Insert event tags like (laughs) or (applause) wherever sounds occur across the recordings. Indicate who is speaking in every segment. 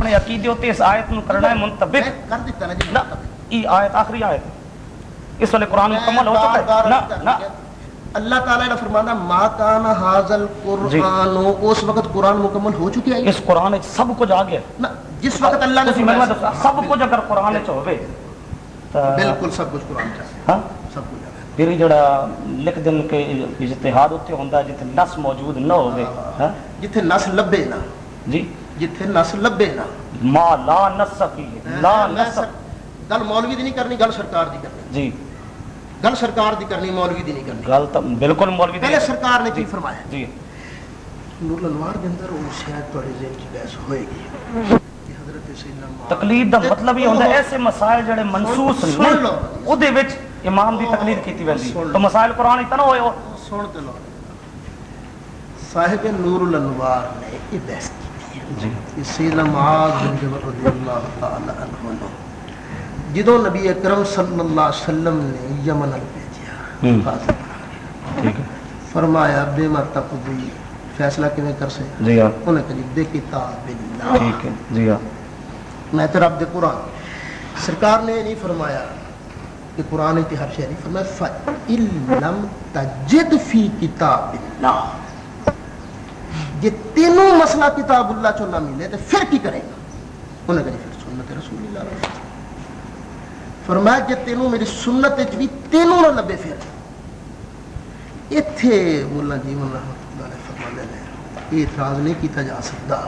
Speaker 1: اپنے عقیدے ہوتے اس آیت نو کرنا ہے منطبق۔
Speaker 2: میں کر دیتا نا جی
Speaker 1: نہ ای آیت آخری آیت۔ اس والے قرآن مکمل ہو چکا ہے۔ نہ نہ
Speaker 2: اللہ تعالیٰ نے فرمانا ما کان حاضل قرآن اس وقت قرآن مکمل ہو چکی ہے۔
Speaker 1: اس قرآن سب کچھ آ گیا۔
Speaker 2: نہ جس وقت اللہ نے فرمایا
Speaker 1: دسا سب کچھ اگر قرآن وچ ہوے تا
Speaker 2: بالکل سب کچھ قرآن چاہیے
Speaker 1: ہاں؟
Speaker 2: سب کچھ۔
Speaker 1: پھر جڑا لکھ دن کے اجتہاد ہوتے ہوندا ہے جتے نس موجود نہ ہوے ہاں؟
Speaker 2: جتھے نس لبے نا۔
Speaker 1: جی۔
Speaker 2: جتھے نس لبے نا۔
Speaker 1: ما لا نس فی لا
Speaker 2: میں
Speaker 1: نس
Speaker 2: سر- گل مولوی دی نہیں کرنی گل سرکار دی کرنی۔
Speaker 1: جی۔
Speaker 2: گل سرکار دی کرنی مولوی دی نہیں کرنی۔
Speaker 1: گل تو بالکل مولوی دی-
Speaker 2: پہلے سرکار نے
Speaker 1: جی۔
Speaker 2: کی فرمایا؟
Speaker 1: جی۔
Speaker 2: نور الانوار کے اندر وہ شاید تھوڑی ذہن کی بحث ہوئے گی کہ حضرت سیدنا معاذ-
Speaker 1: تقلید دا مطلب یہ ہوتا ہے ایسے مسائل جڑے منسوس نہیں۔ او دے وچ امام دی تقلید کیتی ویندی۔ تو مسائل قرآن نہ ہوئے ہو۔
Speaker 2: سن تے لو۔ صاحب نور الانوار نے یہ بحث
Speaker 1: جی۔
Speaker 2: کہ سیدنا معاذ بن جبل رضی اللہ تعالی عنہ نے جدو نبی اکرم صلی اللہ علیہ وسلم نے یمن بھیجیا فرمایا بے مرتب بھی فیصلہ کیویں کر سے
Speaker 1: جی ہاں۔
Speaker 2: انہیں کہی بے کتاب اللہ
Speaker 1: ٹھیک ہے۔ جی ہاں۔
Speaker 2: میں تو رب دے قرآن سرکار نے نہیں فرمایا کہ قرآن کی ہر شے نہیں فرمایا فَإِلَّمْ تَجِدْ فِي کتاب اللہ یہ تینوں مسئلہ کتاب اللہ چو نہ ملے تو پھر کی کرے گا؟ انہیں کہا پھر سنت رسول اللہ علیہ وسلم۔ فرمایا کہ تینوں میری سنت بھی تینوں نہ لبے پھر۔ ایتھے مولا جی مولا رحمۃ اللہ علیہ فرمانے نے، یہ اعتراض نہیں کیتا جا سکتا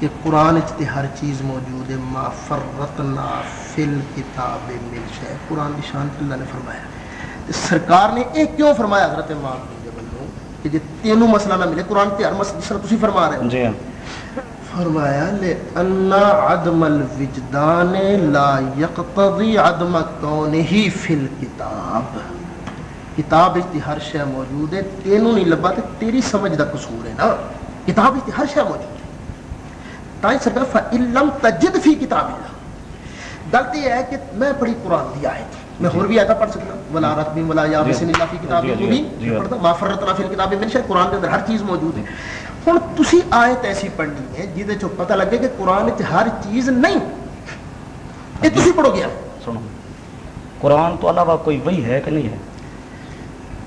Speaker 2: کہ قرآن تے ہر چیز موجود ہے، ما فرقنا فی الکتاب من شے قرآن کی شان اللہ نے فرمایا۔ سرکار نے یہ کیوں فرمایا؟ حضرت معاذ بن کہ جے تینوں مسئلہ نہ ملے قرآن تے ہر مسئلہ جس طرح تسی فرما رہے ہو۔
Speaker 1: جی ہاں۔
Speaker 2: فرمایا انا عدم الوجدان لا یقتضی عدم کونہی فی الکتاب۔ کتاب تے ہر شے موجود ہے تینوں نہیں لبا تے تیری سمجھ دا قصور ہے نا۔ کتاب تے ہر شے موجود ہے۔ تائیں سرکار فَإِلَّمْ تَجِدْ فِي کتاب اللہ۔ غلطی یہ ہے کہ میں پڑھی قرآن دی آیت۔ میں اور بھی آیتہ پڑھ سکتا ہوں. ولا رتبی ولا یا۔ بسن اللہ فی کتاب
Speaker 1: جی۔
Speaker 2: پڑھتا ما فرتنا فی الکتاب من شے قرآن کے اندر ہر چیز موجود ہے. ہن تسی آیت ایسی پڑھنی ہے جہدے چوں پتہ لگے کہ قرآن وچ ہر چیز نہیں. یہ تسی پڑھو گیا
Speaker 1: سنو. قرآن تو علاوہ کوئی وہی ہے کہ نہیں ہے؟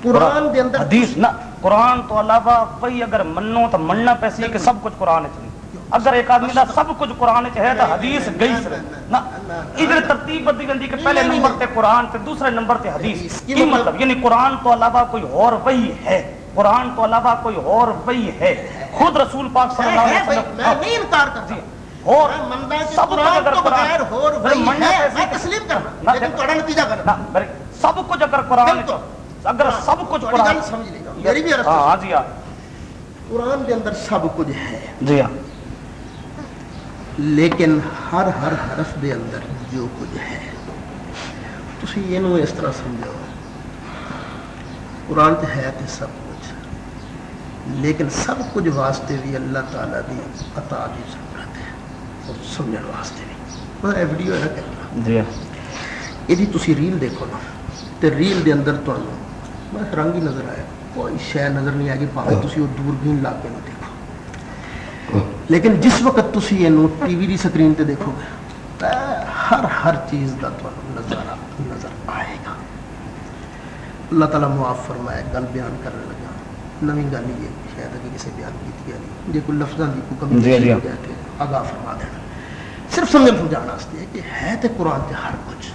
Speaker 2: قرآن دے اندر
Speaker 1: حدیث نہ. قرآن تو علاوہ وہی اگر منو تو مننا پیسی ہے کہ سب کچھ قرآن چ نہیں. اگر ایک آدمی دا سب کچھ قرآن چ ہے تو حدیث گئی۔ سے نہ ادھر ترتیب بدی گندی کہ پہلے نمبر تے قرآن تے دوسرے نمبر تے حدیث۔ کی مطلب یعنی قرآن تو علاوہ کوئی اور وہی ہے۔ قرآن تو علاوہ کوئی اور وہی ہے۔ خود رسول پاک صلی اللہ علیہ
Speaker 2: میں
Speaker 1: وسلم
Speaker 2: نہیں انکار کرتا۔
Speaker 1: جی اور
Speaker 2: میں
Speaker 1: سب کچھ اگر قرآن پھر
Speaker 2: وہی ہے میں تسلیم کرنا لیکن تھوڑا نتیجہ کرنا
Speaker 1: سب کچھ اگر قرآن۔ اگر سب کچھ قرآن
Speaker 2: سمجھ لے گا میری بھی عرض
Speaker 1: ہاں ہاں جی ہاں۔
Speaker 2: قرآن کے اندر سب کچھ ہے۔
Speaker 1: جی ہاں۔
Speaker 2: لیکن ہر ہر حرف دے اندر جو کچھ ہے۔ تسی یہ اس طرح سمجھو۔ قرآن تے ہے تے سب کچھ۔ لیکن سب کچھ واسطے بھی اللہ تعالیٰ دی عطا دی ضرورت ہے۔ اور سمجھن واسطے بھی۔ میں یہ ویڈیو ہے نا کہنا
Speaker 1: جی۔
Speaker 2: ریل دیکھو نا۔ تے ریل دے اندر رنگ ہی نظر آیا۔ کوئی شے نظر نہیں آئے گی پاوے تسی وہ دوربین لیکن جس وقت تسی یہ ਵਕਤ ٹی وی دی سکرین تے دیکھو ਦੇਖੋਗੇ ہر ہر چیز دا تو نظر نظر آئے گا۔ اللہ تعالیٰ معاف فرمائے گل بیان کرنے لگا۔ نویں گل یہ شاید اگے کسی بیان کی نہیں جی کوئی لفظوں کی کوئی کمی
Speaker 1: جی، جی۔
Speaker 2: ہو دیا تو آگاہ فرما دینا صرف سمجھن سمجھانا ہے کہ ہے تو قرآن سے ہر کچھ۔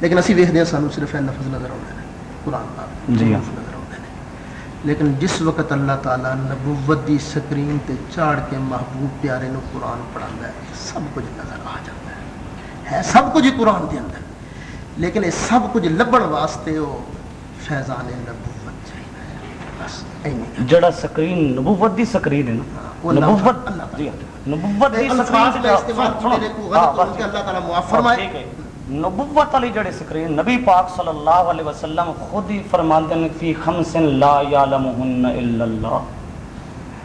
Speaker 2: لیکن اسی ویکھتے ہیں سانو صرف ہے لفظ نظر آنا ہے قرآن کا لیکن جس وقت اللہ تعالیٰ نبوت دی سکرین تے چاڑ کے محبوب پیارے نو قرآن پڑھاندا ہے سب کچھ نظر آ جاتا ہے۔ ہے سب کچھ ہی قرآن دے اندر۔ لیکن یہ سب کچھ لبن واسطے وہ فیضان نبوت چاہیے۔ بس
Speaker 1: جڑا سکرین نبوت دی سکرین ہے نا۔
Speaker 2: وہ اللہ
Speaker 1: نبوت
Speaker 2: اللہ تعالیٰ۔
Speaker 1: جی ہاں نبوت دی سکرین ہاں،
Speaker 2: اللہ تعالیٰ معاف
Speaker 1: ہاں،
Speaker 2: فرمائے۔
Speaker 1: نبوت علی جڑے سکرین نبی پاک صلی اللہ علیہ وسلم خود ہی فرماندے ہیں فی خمسن لا یعلمہن الا اللہ۔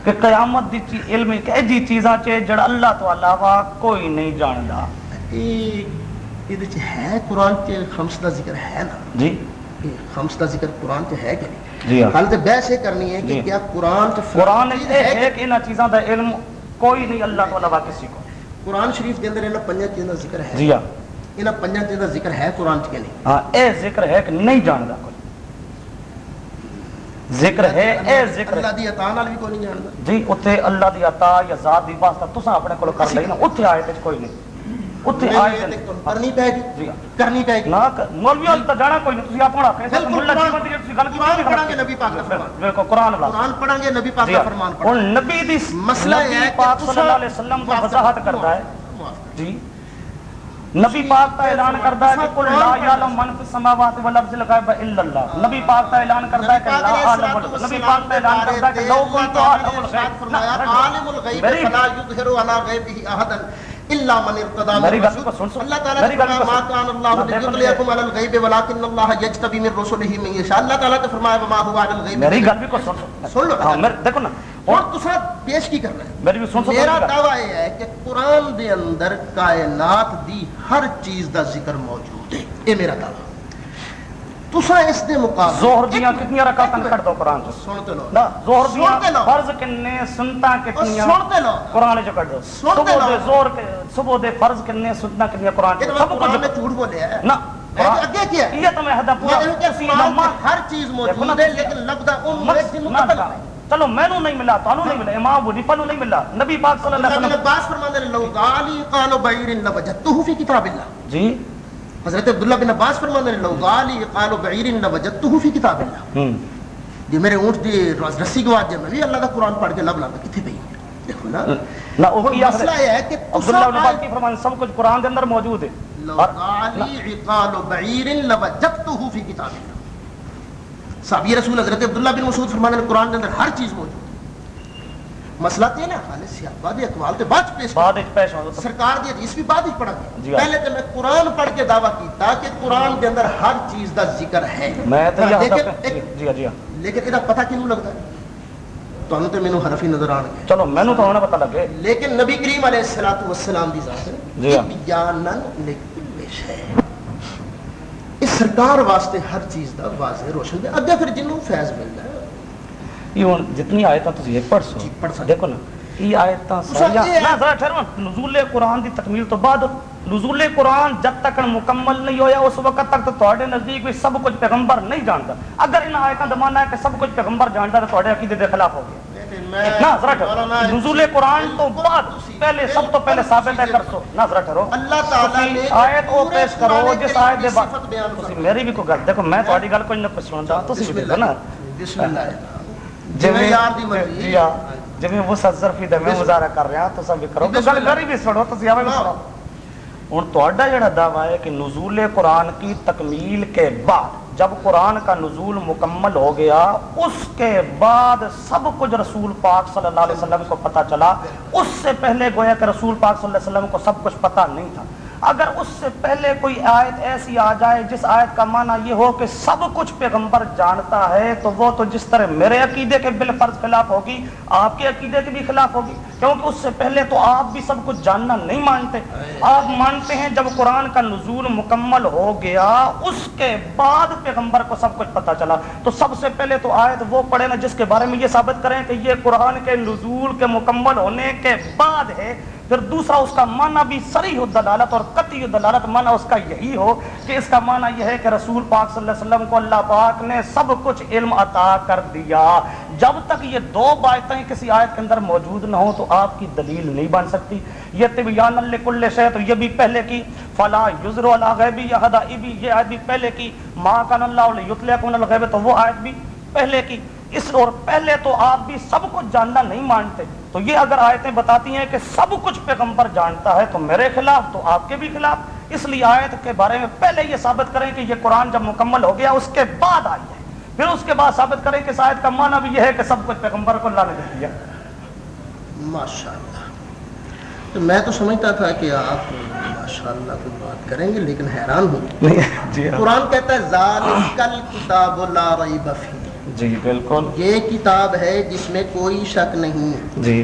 Speaker 1: کہ قیامت دی چی علم ایک ایجی چیزاں چے جڑا اللہ تو علاوہ کوئی نہیں جاندا۔
Speaker 2: یہ دے ہے قرآن تے خمس دا ذکر ہے نا؟
Speaker 1: جی۔
Speaker 2: خمس دا ذکر قرآن تے ہے کہ نہیں؟
Speaker 1: جی ہاں۔
Speaker 2: حال تے بحث یہ کرنی ہے کہ
Speaker 1: جی۔
Speaker 2: کیا قرآن تے
Speaker 1: قرآن ہے کہ انہاں چیزاں دا علم کوئی نہیں اللہ تو علاوہ کسی کو۔ قرآن
Speaker 2: شریف دے اندر
Speaker 1: انہاں پنجہ
Speaker 2: چیزاں ذکر
Speaker 1: ہے۔ جی ہاں۔ انہا پنجا تیزا ذکر ہے قرآن کے لیے
Speaker 2: ہاں
Speaker 1: اے
Speaker 2: ذکر
Speaker 1: ہے کہ نہیں جاندہ کوئی۔
Speaker 2: ذکر
Speaker 1: ہے
Speaker 2: اے ذکر اللہ دی عطا
Speaker 1: نال بھی کوئی
Speaker 2: نہیں جاندہ جی اتھے
Speaker 1: اللہ
Speaker 2: دی
Speaker 1: عطا
Speaker 2: یا
Speaker 1: ذات
Speaker 2: دی
Speaker 1: واسطہ تسا
Speaker 2: اپنے کلو
Speaker 1: کر
Speaker 2: لیے نا
Speaker 1: اتھے
Speaker 2: آئے
Speaker 1: پہ کوئی نہیں۔ اتھے آئے پہ کرنی
Speaker 2: پہ
Speaker 1: گی جی۔ جی ہاں۔ کرنی پہ گی جی۔ نہ مولوی ہاں، اللہ جانا کوئی نہیں تسی آپ پڑھا کہیں سکتا ملہ جیسے گلتی قرآن پڑھا گے نبی پاک کا فرمان۔ بلکہ قرآن اللہ قرآن پڑھا گے نبی پاک کا
Speaker 2: ہاں۔ فرمان
Speaker 1: پڑھا
Speaker 2: نبی دی مسئلہ ہے کہ تسا نبی پاک
Speaker 1: صلی
Speaker 2: اللہ
Speaker 1: علیہ
Speaker 2: وسلم
Speaker 1: کو وضاحت کرتا
Speaker 2: ہے۔ نبی
Speaker 1: پاک
Speaker 2: کا
Speaker 1: اعلان کرتا
Speaker 2: ہے کہ
Speaker 1: قل
Speaker 2: لا یعلم
Speaker 1: من فی
Speaker 2: السماوات والارض الغیب الا اللہ۔ نبی پاک کا اعلان کرتا ہے کہ لا عالم نبی پاک کا اعلان
Speaker 1: کرتا ہے کہ لو کنت
Speaker 2: عالم الغیب۔
Speaker 1: عالم الغیب فلا یظہر
Speaker 2: علی
Speaker 1: غیبہ
Speaker 2: احد الا من ارتضى اللہ
Speaker 1: تعالی نے فرمایا ما
Speaker 2: من
Speaker 1: رسله من
Speaker 2: اللہ تعالی نے فرمایا ما هو الغیب۔ میری سن سن۔ لو۔ ہاں، دیکھو نا اور دوسرا پیش کی کرنا ہے۔ میری بھی
Speaker 1: سن میرا دعویٰ یہ ہے کہ قرآن دے
Speaker 2: اندر کائنات دی
Speaker 1: ہر چیز دا
Speaker 2: ذکر موجود
Speaker 1: ہے۔ یہ میرا
Speaker 2: دعویٰ۔
Speaker 1: تسا
Speaker 2: اس دے
Speaker 1: مقابل زہر دیاں کتنی
Speaker 2: رکعتاں
Speaker 1: کٹ
Speaker 2: دو
Speaker 1: قرآن جو سنتے لو۔ نا زہر دیاں فرض کنے سنتا
Speaker 2: کتنی
Speaker 1: سن
Speaker 2: لو۔
Speaker 1: قرآن
Speaker 2: جو کٹ
Speaker 1: دو۔
Speaker 2: سن لو۔ دے
Speaker 1: زہر
Speaker 2: کے صبح دے فرض
Speaker 1: کنے سنتا کتنی قرآن جو
Speaker 2: سب کو
Speaker 1: میں
Speaker 2: جھوٹ
Speaker 1: بولیا
Speaker 2: ہے۔ نا ہر
Speaker 1: چیز
Speaker 2: موجود
Speaker 1: ہے
Speaker 2: لیکن لبدا ان میں
Speaker 1: مقتل
Speaker 2: ہے چلو
Speaker 1: میں
Speaker 2: نو
Speaker 1: نہیں ملا تانو نہیں ملا امام ابو حنیفہ نو نہیں ملا نبی پاک صلی اللہ علیہ وسلم عباس
Speaker 2: فرماندے ہیں
Speaker 1: لو
Speaker 2: غالی قال بعیر لوجدته في کتاب اللہ. جی؟ حضرت عبداللہ
Speaker 1: بن
Speaker 2: عباس فرماندے ہیں لو غالی قال بعیر لوجدته فی کتاب اللہ. جی میرے
Speaker 1: اونٹ
Speaker 2: دی رسی گواج جے میں بھی اللہ دا قران پڑھ کے لب لب کتھے پئی دیکھو نا۔ نہ وہی مسئلہ ہے
Speaker 1: کہ عبداللہ
Speaker 2: بن
Speaker 1: عباس
Speaker 2: کی فرمان سب کچھ
Speaker 1: قران دے
Speaker 2: اندر
Speaker 1: موجود ہے۔ لو غالی قال بعیر لوجدته في کتاب اللہ.
Speaker 2: صحابی
Speaker 1: رسول
Speaker 2: حضرت عبداللہ بن مسعود فرمانے قرآن کے اندر ہر چیز موجود ہے۔ مسئلہ تے نا خالص سیابہ دے اقوال تے بعد پیش بعد ایک پیش ہوندا سرکار دی حدیث بھی بعد وچ پڑھا گیا۔
Speaker 1: جی ہاں۔ پہلے تے میں
Speaker 2: قرآن پڑھ کے دعویٰ کیتا کہ
Speaker 1: قرآن
Speaker 2: دے
Speaker 1: اندر
Speaker 2: ہر چیز دا ذکر ہے۔ میں تے لیکن جی جی, ہاں، جی ہاں۔ لیکن ادا پتہ کیوں
Speaker 1: لگدا ہے؟ تانوں
Speaker 2: تے
Speaker 1: مینوں
Speaker 2: حرف
Speaker 1: ہی نظر
Speaker 2: آن گئے۔ چلو مینوں تو ہونا پتہ لگے۔ لیکن نبی کریم علیہ
Speaker 1: الصلوۃ والسلام دی ذات جی ہاں۔
Speaker 2: بیانن پیش ہے۔ کہ سرکار واسطے ہر چیز
Speaker 1: دا واضح
Speaker 2: روشن دے اگے پھر جنوں فیض ملدا ہے۔ یہ جتنی ایتاں تسی ایک پڑھ سو۔ جی پڑھ سکتے۔
Speaker 1: دیکھو نا یہ ایتاں ساریاں نا ذرا ٹھہرو۔
Speaker 2: نزول قرآن دی
Speaker 1: تکمیل تو بعد نزول
Speaker 2: قرآن
Speaker 1: جب
Speaker 2: تک
Speaker 1: مکمل نہیں ہویا اس وقت تک تو تہاڈے نزدیک سب کچھ پیغمبر نہیں جاندا۔ اگر ان ایتاں دا ماننا ہے کہ سب کچھ پیغمبر جاندا تے تہاڈے عقیدے دے خلاف ہو گیا۔ نہ ذرا جی- نزول قرآن تو بعد پہلے سب تو پہلے ثابت ہے کرسو نہ ذرا ٹھہرو اللہ تعالی آیت وہ پیش کرو جس آیت دے بعد میری بھی کوئی گل دیکھو
Speaker 2: میں تہاڈی گل
Speaker 1: کوئی نہ
Speaker 2: پچھوندا
Speaker 1: تسی بھی
Speaker 2: دیکھو
Speaker 1: نا۔
Speaker 2: بسم
Speaker 1: اللہ
Speaker 2: جویں
Speaker 1: جی، جی،
Speaker 2: یار دی مرضی۔
Speaker 1: ہاں۔ جویں وہ سرفی دے میں مظاہرہ کر رہا ہاں، تو سب کرو۔ گل کری بھی سنو
Speaker 2: تسی
Speaker 1: آویں
Speaker 2: ہاں۔ سنو۔ ہن
Speaker 1: تہاڈا جڑا دعویٰ ہے کہ نزول قرآن کی تکمیل کے بعد جب قرآن کا نزول مکمل ہو گیا، اس کے بعد سب کچھ رسول پاک صلی اللہ علیہ وسلم کو پتا چلا۔ اس سے پہلے گویا کہ رسول پاک صلی اللہ علیہ وسلم کو سب کچھ پتا نہیں تھا۔ اگر اس سے پہلے کوئی آیت ایسی آ جائے جس آیت کا معنی یہ ہو کہ سب کچھ پیغمبر جانتا ہے، تو وہ تو جس طرح میرے عقیدے کے بال فرض خلاف ہوگی، آپ کے عقیدے کے بھی خلاف ہوگی۔ کیونکہ اس سے پہلے تو آپ بھی سب کچھ جاننا نہیں مانتے۔ آپ مانتے ہیں جب قرآن کا نزول مکمل ہو گیا، اس کے بعد پیغمبر کو سب کچھ پتا چلا۔ تو سب سے پہلے تو آیت وہ پڑھے نا جس کے بارے میں یہ ثابت کریں کہ یہ قرآن کے نزول کے مکمل ہونے کے بعد ہے۔ پھر دوسرا اس کا معنی بھی سری دلالت اور قطعی دلالت معنی اس کا یہی ہو کہ اس کا معنی یہ ہے کہ رسول پاک صلی اللہ علیہ وسلم کو اللہ پاک نے سب کچھ علم عطا کر دیا۔ جب تک یہ دو باتیں کسی آیت کے اندر موجود نہ ہوں تو آپ کی دلیل نہیں بن سکتی۔ یہ طبیان الکل شہ تو یہ بھی پہلے کی، فلا یزر غیبی یہ آیت بھی پہلے کی۔ ماں کان اللہ یطلقون الغیب، تو وہ آیت بھی پہلے کی۔ اس اور پہلے تو آپ بھی سب کچھ جاننا نہیں مانتے۔ تو یہ اگر آیتیں بتاتی ہیں کہ سب کچھ پیغمبر جانتا ہے تو میرے خلاف تو آپ کے بھی خلاف۔ اس لیے آیت کے بارے میں پہلے یہ ثابت کریں کہ یہ قرآن جب مکمل ہو گیا اس کے بعد آئی ہے۔ پھر اس کے بعد ثابت کریں کہ شاید کا معنی بھی یہ ہے کہ سب کچھ پیغمبر کو اللہ نے دیا۔ ماشاء اللہ تو میں تو سمجھتا تھا
Speaker 2: کہ آپ ماشاء اللہ کو بات کریں گے لیکن حیران ہوں۔ جی ہاں۔ قرآن کہتا
Speaker 1: ہے
Speaker 2: ذالک الکتاب لا ریب فیہ۔ جی بالکل۔ یہ
Speaker 1: کتاب ہے
Speaker 2: جس میں کوئی شک نہیں۔ جی۔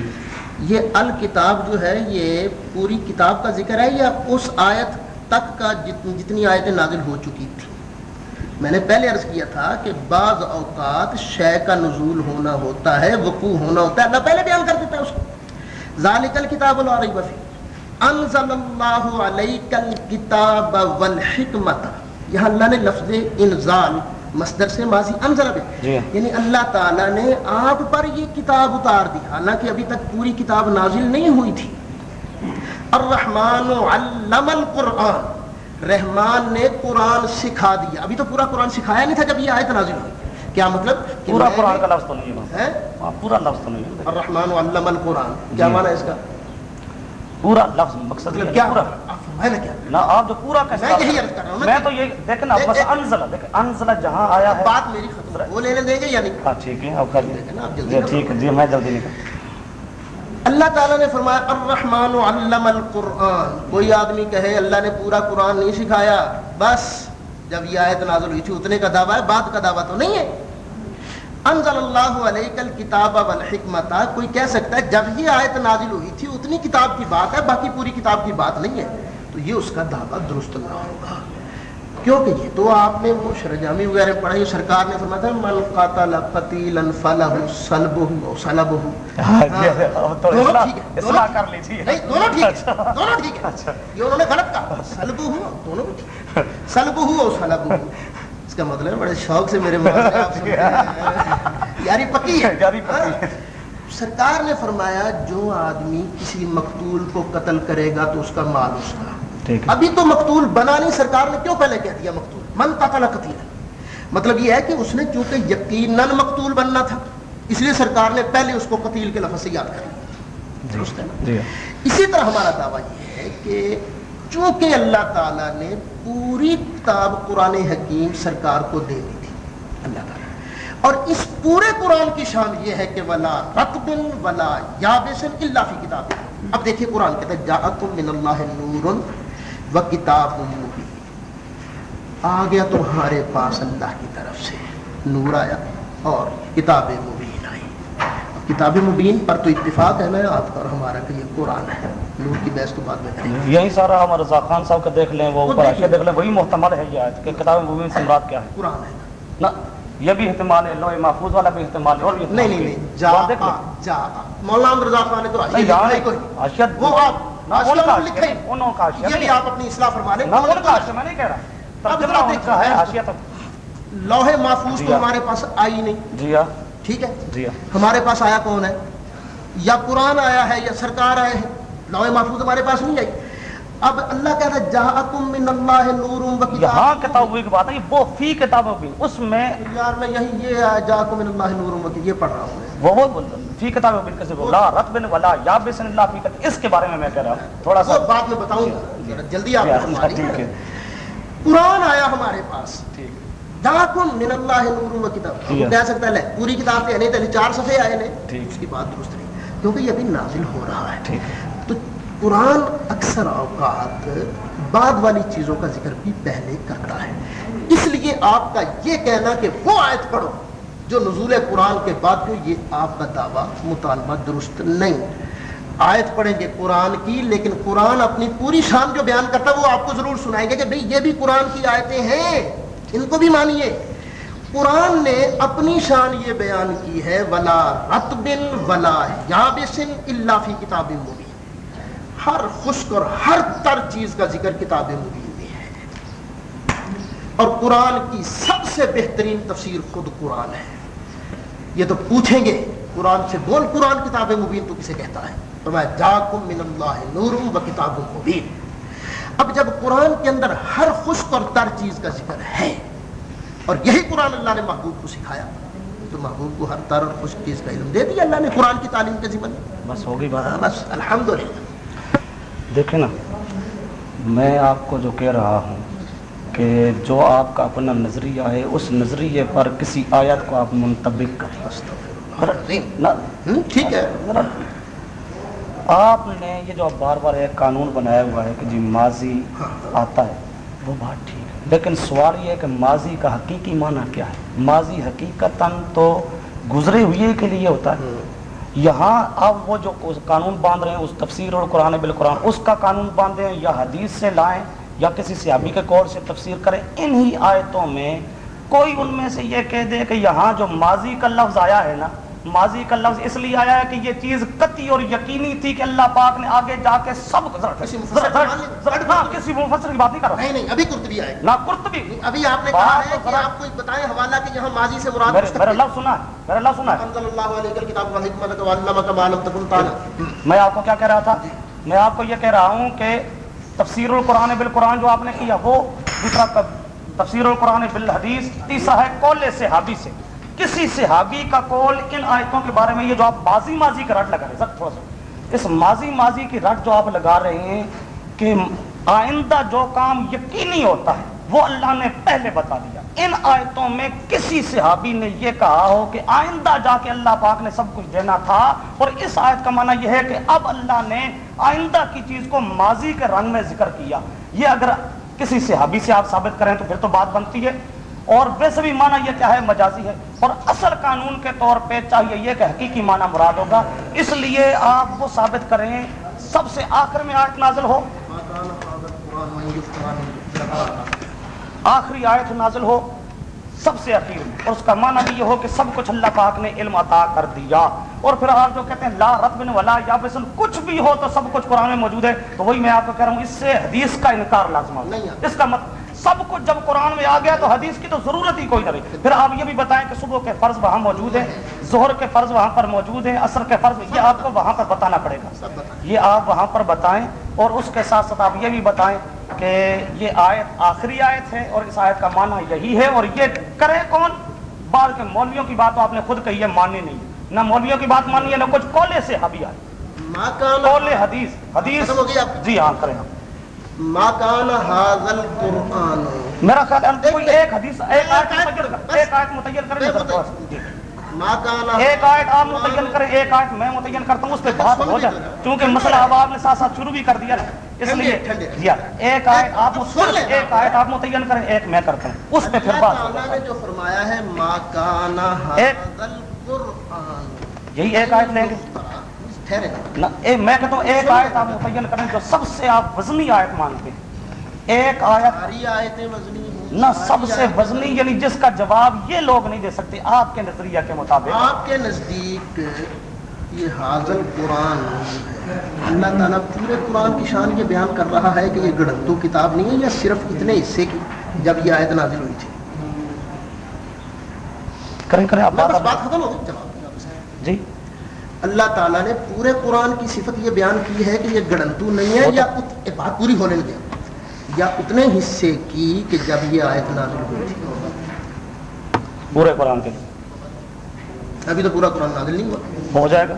Speaker 2: یہ
Speaker 1: الکتاب
Speaker 2: جو ہے یہ پوری کتاب کا ذکر ہے یا اس آیت تک کا جتنی آیتیں نازل ہو چکی تھی میں نے پہلے عرض کیا تھا کہ بعض اوقات شے کا نزول ہونا ہوتا ہے وقوع ہونا ہوتا ہے۔ اللہ پہلے بیان کر دیتا ہے اس کو۔ ذالک الکتاب لا ریب فیہ۔ انزل اللہ علیک الکتاب والحکمت۔ یہاں اللہ نے لفظ انزال مصدر سے ماضی انزل بے۔
Speaker 1: جی۔
Speaker 2: یعنی اللہ تعالیٰ نے آپ پر یہ کتاب اتار دی حالانکہ ابھی تک پوری کتاب نازل نہیں ہوئی تھی۔ الرحمن علم القرآن۔ رحمان نے قرآن سکھا دیا۔ ابھی تو پورا قرآن سکھایا نہیں تھا جب یہ آیت نازل ہوئی۔ کیا مطلب؟
Speaker 1: پورا قرآن کا لفظ تو نہیں ہے۔
Speaker 2: ہے
Speaker 1: ہاں، پورا لفظ تو نہیں ہے۔
Speaker 2: الرحمن علم القرآن۔ کیا
Speaker 1: جی۔
Speaker 2: معنی ہے اس کا؟
Speaker 1: پورا لفظ مقصد
Speaker 2: مطلب
Speaker 1: ہے
Speaker 2: کیا؟
Speaker 1: پورا۔
Speaker 2: فرمائیں نا کیا
Speaker 1: نہ آپ جو پورا کا
Speaker 2: میں یہی عرض کر رہا ہوں نا
Speaker 1: میں تو یہ دیکھیں نا
Speaker 2: ایک-
Speaker 1: بس انزلہ دیکھیں انزلہ جہاں آیا ہے۔
Speaker 2: بات میری ختم وہ لینے دیں گے یا نہیں؟
Speaker 1: ہاں ٹھیک ہے آپ کر
Speaker 2: جلدی
Speaker 1: جی۔ ٹھیک ہے جی میں جلدی نکل
Speaker 2: اللہ تعالیٰ نے فرمایا الرحمن علم القرآن۔ کوئی آدمی کہے اللہ نے پورا قرآن نہیں سکھایا۔ بس جب یہ آیت نازل ہوئی تھی اتنے کا دعویٰ ہے بعد کا دعویٰ تو نہیں ہے۔ انزل اللہ علیہ الکتاب والحکمت. کوئی کہہ سکتا ہے جب یہ آیت نازل ہوئی تھی اتنی کتاب کی بات ہے باقی پوری کتاب کی بات نہیں ہے۔ تو یہ اس کا دعویٰ درست نہ ہوگا۔ کیونکہ یہ تو آپ نے وہ شرجامی وغیرہ پڑھا یہ سرکار نے فرمایا تھا من قاتل قتیلا فلہ سلبہ و سلبہ.
Speaker 1: ہاں، تو
Speaker 2: دونوں ٹھیک ہے،
Speaker 1: اصلاح کر لیجیے
Speaker 2: نہیں دونوں ٹھیک ہے
Speaker 1: اچھا۔
Speaker 2: دونوں ٹھیک ہے۔ یہ انہوں نے غلط کہا۔ سلب ہوا دونوں ٹھیک۔ ہے سلب ہوا اور سلب ہوا اس کا مطلب بڑے شوق سے میرے یاری پکی ہے۔ ہاں۔ سرکار نے فرمایا جو آدمی کسی مقتول کو قتل کرے گا تو اس کا مال اس کا۔ ابھی تو مقتول بنا نہیں سرکار نے کیوں پہلے کہہ دیا مقتول؟ من قتل قتیل مطلب یہ ہے کہ اس نے چونکہ یقیناً مقتول بننا تھا اس لیے سرکار نے پہلے اس کو قتیل کے لفظ سے یاد کر نا؟
Speaker 1: جی۔
Speaker 2: اسی طرح ہمارا دعویٰ یہ ہے کہ چونکہ اللہ تعالیٰ نے پوری کتاب قرآن حکیم سرکار کو دے دی تھی۔ اللہ تعالیٰ۔ اور اس پورے قرآن کی شان یہ ہے کہ ولا رتبن ولا یابسن اللہ فی کتاب اب دیکھیے قرآن کہتا ہے جاءکم من اللہ نور و کتاب مبین۔ آ گیا تمہارے پاس اللہ کی طرف سے۔ نور آیا اور کتاب مبین۔ کتاب مبین پر تو اتفاق ہے نا آپ کا اور ہمارا کہ یہ قرآن ہے۔ نور کی بحث تو بعد میں کریں گے۔
Speaker 1: یہی سارا ہمارے رضا خان صاحب کا دیکھ لیں وہ اوپر دیکھ لیں۔ وہی محتمل ہے یہ آیت کہ کتاب مبین سے مراد کیا ہے۔
Speaker 2: قرآن ہے۔
Speaker 1: نہ یہ بھی احتمال ہے لوح محفوظ والا بھی احتمال ہے اور بھی
Speaker 2: نہیں نہیں
Speaker 1: ہے۔
Speaker 2: نہیں جا۔ جا مولانا رضا خان نے تو حاشیہ وہ آپ لکھا
Speaker 1: حاشیہ انہوں کا حاشیہ
Speaker 2: یہ بھی آپ اپنی اصلاح فرما لیں۔
Speaker 1: ان کا حاشیہ میں نہیں کہہ رہا۔ ترجمہ ان کا ہے تو
Speaker 2: لوہے محفوظ
Speaker 1: جی
Speaker 2: تو
Speaker 1: ہاں۔
Speaker 2: ہمارے پاس آئی نہیں۔
Speaker 1: جی ہاں۔
Speaker 2: ٹھیک ہے؟
Speaker 1: جی ہاں۔
Speaker 2: ہمارے پاس آیا کون ہے؟ یا قرآن آیا ہے یا سرکار آئے ہیں؟ لوح محفوظ ہمارے پاس نہیں آئی۔ اب اللہ کہتا ہے جاءکم من اللہ نور و کتاب۔
Speaker 1: یہاں کتاب ہوئی کی بات ہے وہ فی کتاب مبین اس میں
Speaker 2: یار میں یہی یہ جاءکم من اللہ نور و یہ پڑھ رہا ہوں
Speaker 1: وہ بول فی کتاب مبین کیسے بول لا رتبن ولا یا بسن اللہ فی کتاب۔ اس کے بارے میں میں کہہ رہا ہوں۔ تھوڑا سا
Speaker 2: بعد میں بتاؤں گا۔ ذرا جلدی آپ
Speaker 1: ہے
Speaker 2: قرآن آیا ہمارے پاس۔
Speaker 1: ٹھیک۔
Speaker 2: جاکم من اللہ نور و کتاب
Speaker 1: ہے۔
Speaker 2: کہہ سکتا ہے لے پوری کتاب ہے نہیں تو چار صفحے آئے نے
Speaker 1: ٹھیک۔
Speaker 2: اس کی بات درست نہیں کیونکہ یہ ابھی نازل ہو رہا ہے تو قرآن اکثر اوقات بعد والی چیزوں کا ذکر بھی پہلے کرتا ہے اس لیے آپ کا یہ کہنا کہ وہ آیت پڑھو جو نزول قرآن کے بعد جو یہ آپ کا دعویٰ مطالبہ درست نہیں آیت پڑھیں گے قرآن کی لیکن قرآن اپنی پوری شان جو بیان کرتا ہے وہ آپ کو ضرور سنائیں گے کہ بھئی یہ بھی قرآن کی آیتیں ہیں ان کو بھی مانیے۔ قرآن نے اپنی شان یہ بیان کی ہے، ولا رتبن ولا یابسن اللہ فی کتاب مبین۔ ہر خشک اور ہر تر چیز کا ذکر کتاب مبین میں ہے۔ اور قرآن کی سب سے بہترین تفسیر خود قرآن ہے۔ یہ تو پوچھیں گے، قرآن سے بول قرآن کتاب مبین تو کسے کہتا ہے؟ تو میں جاکم من اللہ نور و کتاب مبین۔ اب جب قرآن کے اندر ہر خشک اور تر چیز کا ذکر ہے اور یہی قرآن اللہ نے محبوب کو سکھایا تو محبوب کو ہر تر اور خشک چیز کا علم دے دیا اللہ نے قرآن کی تعلیم کے ذمن
Speaker 1: بس ہو گئی بات۔
Speaker 2: بس الحمدللہ۔
Speaker 1: دیکھیں نا میں آپ کو جو کہہ رہا ہوں کہ جو آپ کا اپنا نظریہ ہے اس نظریے پر کسی آیت کو آپ منطبق کریں۔
Speaker 2: ٹھیک ہے۔
Speaker 1: آپ نے یہ جو بار بار ایک قانون بنایا ہوا ہے کہ جی ماضی آتا ہے، وہ بات ٹھیک ہے۔ لیکن سوال یہ ہے کہ ماضی کا حقیقی معنی کیا ہے؟ ماضی حقیقتاً تو گزرے ہوئے کے لیے ہوتا ہے۔ یہاں اب وہ جو اس قانون باندھ رہے ہیں، اس تفسیر اور قرآن بالقرآن، اس کا قانون باندھیں یا حدیث سے لائیں، یا کسی صحابی کے قول سے تفسیر کریں، انہی آیتوں میں کوئی ان میں سے یہ کہہ دے کہ یہاں جو ماضی کا لفظ آیا ہے نا ماضی کا لفظ اس لیے آیا ہے کہ یہ چیز قطعی اور یقینی تھی کہ اللہ پاک نے آگے جا کے سب
Speaker 2: کسی مفسر
Speaker 1: ہاں، کسی مفسر کی بات نہیں کر رہا۔
Speaker 2: نہیں ابھی قرطبی آئے۔
Speaker 1: نہ قرطبی۔
Speaker 2: ابھی آپ نے کہا ہے کہ آپ کو بتائیں حوالہ کہ یہاں ماضی سے مراد
Speaker 1: میرا لفظ سنا ہے میرا لفظ سنا ہے۔
Speaker 2: انزل اللہ علیہ الکتاب والحکمت وعلمک ما لم تکن تعلم۔
Speaker 1: میں آپ کو کیا کہہ رہا تھا؟ میں آپ کو یہ کہہ رہا ہوں کہ تفسیر القرآن بالقرآن جو آپ نے کیا وہ دوسرا تفسیر القرآن بالحدیث تیسرا ہے کول صحابی سے۔ کسی صحابی کا کول ان آیتوں کے بارے میں یہ جو آپ ماضی ماضی کا رٹ لگا رہے ہیں تھوڑا سا۔ اس ماضی ماضی کی رٹ جو آپ لگا رہے ہیں کہ آئندہ جو کام یقینی ہوتا ہے، وہ اللہ نے پہلے بتا دیا۔ ان آیتوں میں کسی صحابی نے یہ کہا ہو کہ آئندہ جا کے اللہ پاک نے سب کچھ دینا تھا۔ اور اس آیت کا معنی یہ ہے کہ اب اللہ نے آئندہ کی چیز کو ماضی کے رنگ میں ذکر کیا۔ یہ اگر کسی صحابی سے آپ ثابت کریں تو پھر تو بات بنتی ہے۔ اور ویسے بھی معنی یہ کیا ہے؟ مجازی ہے۔ اور اصل قانون کے طور پہ چاہیے یہ کہ حقیقی معنی مراد ہوگا۔ اس لیے آپ وہ ثابت کریں سب سے آخر میں آیت نازل ہو۔ آخری آیت نازل ہو سب سے اخیر۔ میں اور اس کا معنی بھی یہ ہو کہ سب کچھ اللہ پاک نے علم عطا کر دیا۔ اور پھر آپ جو کہتے ہیں لا رب ولا یا بسن کچھ بھی ہو تو سب کچھ قرآن میں موجود ہے۔ تو وہی میں آپ کو کہہ رہا ہوں اس سے حدیث کا انکار لازم
Speaker 2: ہے۔
Speaker 1: اس کا مطلب سب کچھ جب قرآن میں آ گیا تو حدیث کی تو ضرورت ہی کوئی نہ رہی۔ پھر آپ یہ بھی بتائیں کہ صبح کے فرض وہاں موجود ہیں ظہر کے فرض وہاں پر موجود ہیں عصر کے فرض یہ آپ کو وہاں پر بتانا پڑے گا۔ یہ آپ وہاں پر بتائیں اور اس کے ساتھ ساتھ آپ یہ بھی بتائیں کہ یہ آیت آخری آیت ہے اور اس آیت کا معنی یہی ہے اور یہ کرے کون؟ بعد کے مولویوں کی بات تو آپ نے خود کہی ہے ماننی نہیں۔ ہے نہ مولویوں کی بات ماننی ہے نہ کچھ کولے سے حبی آئے۔ کولے حدیث حدیث۔
Speaker 2: آپ۔
Speaker 1: جی ہاں کریں ہم
Speaker 2: ما کان هذا القرآن.
Speaker 1: میرا خیال ہے کوئی ایک حدیث ایک آیت متعین کریں ایک آیت متعین کریں ایک آیت آپ متعین کریں ایک آیت میں متعین کرتا ہوں اس پہ بات ہو جائے۔ کیونکہ مسئلہ اب آپ نے ساتھ ساتھ شروع بھی کر دیا نا۔ اس لیے۔ جی ہاں، ایک آیت آپ۔ ایک آیت آپ متعین کریں ایک میں کرتا ہوں۔ اس پہ پھر بات
Speaker 2: نے جو فرمایا ہے ما کان
Speaker 1: ایک-
Speaker 2: هذا القرآن۔
Speaker 1: یہی ایک آیت لیں گے
Speaker 2: ٹھہرے۔
Speaker 1: اے- میں کہتا ہوں ایک آیت آپ متعین کریں جو سب سے آپ وزنی آیت مانتے ہیں ایک آیت
Speaker 2: آیتیں وزنی
Speaker 1: نہ سب سے وزنی یعنی جس کا جواب یہ لوگ نہیں دے سکتے آپ کے نظریہ کے مطابق۔
Speaker 2: آپ کے نزدیک یہ حاضل قرآن اللہ تعالیٰ پورے قرآن کی شان یہ بیان کر رہا ہے کہ یہ گڑھتو کتاب نہیں ہے یا صرف اتنے حصے کی جب یہ آیت نازل ہوئی تھی۔
Speaker 1: کریں کریں آپ بات
Speaker 2: ختم ہو گئی۔
Speaker 1: جی۔
Speaker 2: اللہ تعالیٰ نے پورے قرآن کی صفت یہ بیان کی ہے کہ یہ گڑنتو نہیں ہے یا بات پوری ہونے لگی یا اتنے حصے کی کہ جب یہ آیت نازل ہوئی تھی۔
Speaker 1: پورے قرآن کے۔
Speaker 2: ابھی تو پورا قرآن نازل نہیں ہوا۔
Speaker 1: ہو جائے گا۔